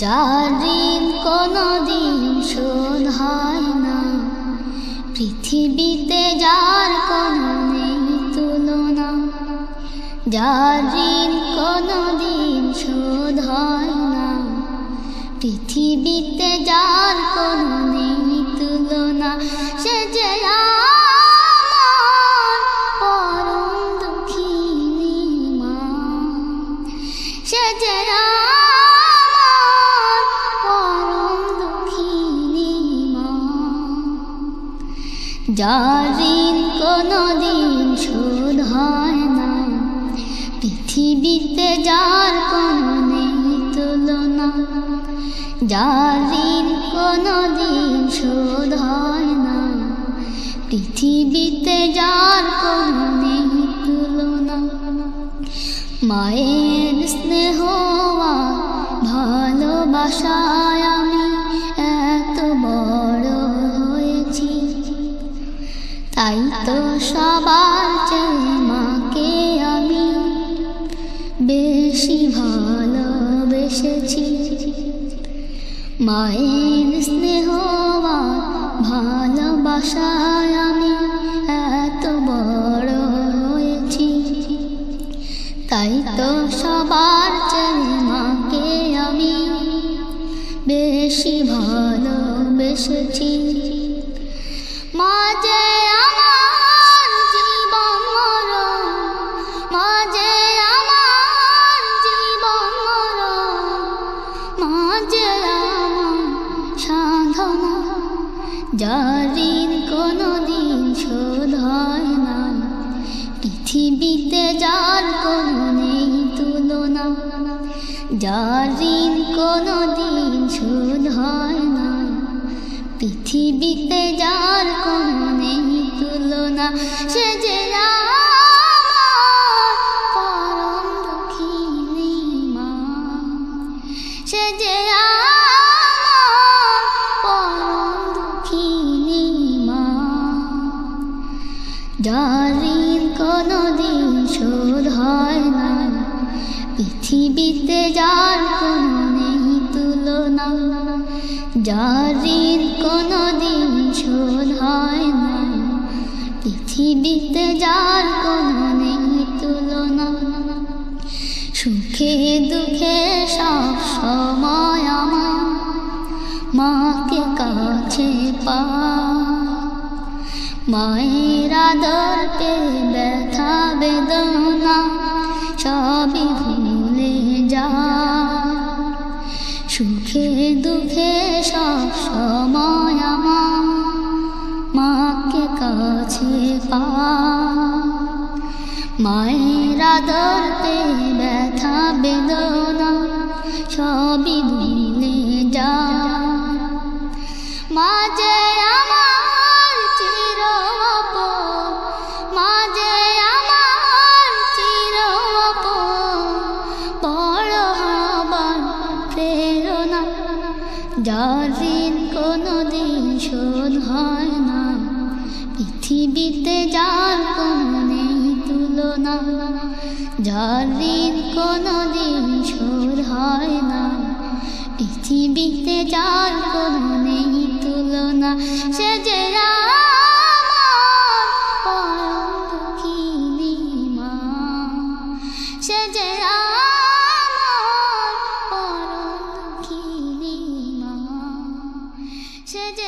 যার ঋণ কোনদিন শোধ হয় না, পৃথিবীতে যার কোনো নেই তুলনা, যার ঋণ কোনদিন শোধ হয় না, পৃথিবীতে যার কোনো নেই তুলনা, সে যে যার ঋণ কোনদিন শোধ হয় না। পৃথিবীতে যার কোনো নেই তুলনা, যার ঋণ কোনদিন শোধ হয় না। পৃথিবীতে যার কোনো নেই তুলনা, মায়ের স্নেহ ভালোবাসায় বেশি ভালোবেসেছি। মায়ের স্নেহ ভালোবাসায় আমি এত বড় হয়েছি। তাই তো সবার চেয়ে মাকে আমি বেশি ভালোবেসেছি। মা যে যার ঋণ কোনো দিন শোধ হয় না। পৃথিবীতে যার কোনো নেই তুলনা, যার ঋণ কোনো দিন শোধ হয় না। পৃথিবীতে যার কোনো নেই তুলনা, সে যে পরম দুঃখিনী মা সে যে যার ঋণ কোনো দিন শোধ হয় না। পৃথিবীতে যার কোনো নেই তুলনা যার ঋণ কোনো দিন শোধ হয় না। পৃথিবীতে যার কোনো নেই তুলনা, সুখে দুঃখে সব সময় আমার মাকে কাছে পা। মায়ের ব্যথা বেদনা সবই ভুলে যা সুখে দুঃখে সব মাকে কাছে পা মায়ের ব্যথা বেদনা সবই ভুলে যা যার ঋণ কোনো দিন শোধ হয় না। পৃথিবীতে যার কোনো নেই তুলনা। যার ঋণ কোনো দিন শোধ হয় না। পৃথিবীতে যার কোনো নেই তুলনা। সে যে আমার